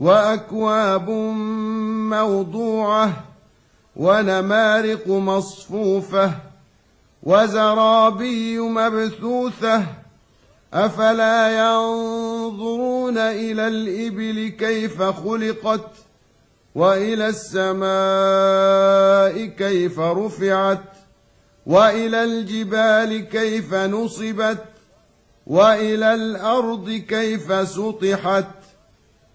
وأكواب موضوعة ونمارق مصفوفة وزرابي مبثوثة أفلا ينظرون إلى الإبل كيف خلقت وإلى السماء كيف رفعت وإلى الجبال كيف نصبت وإلى الأرض كيف سطحت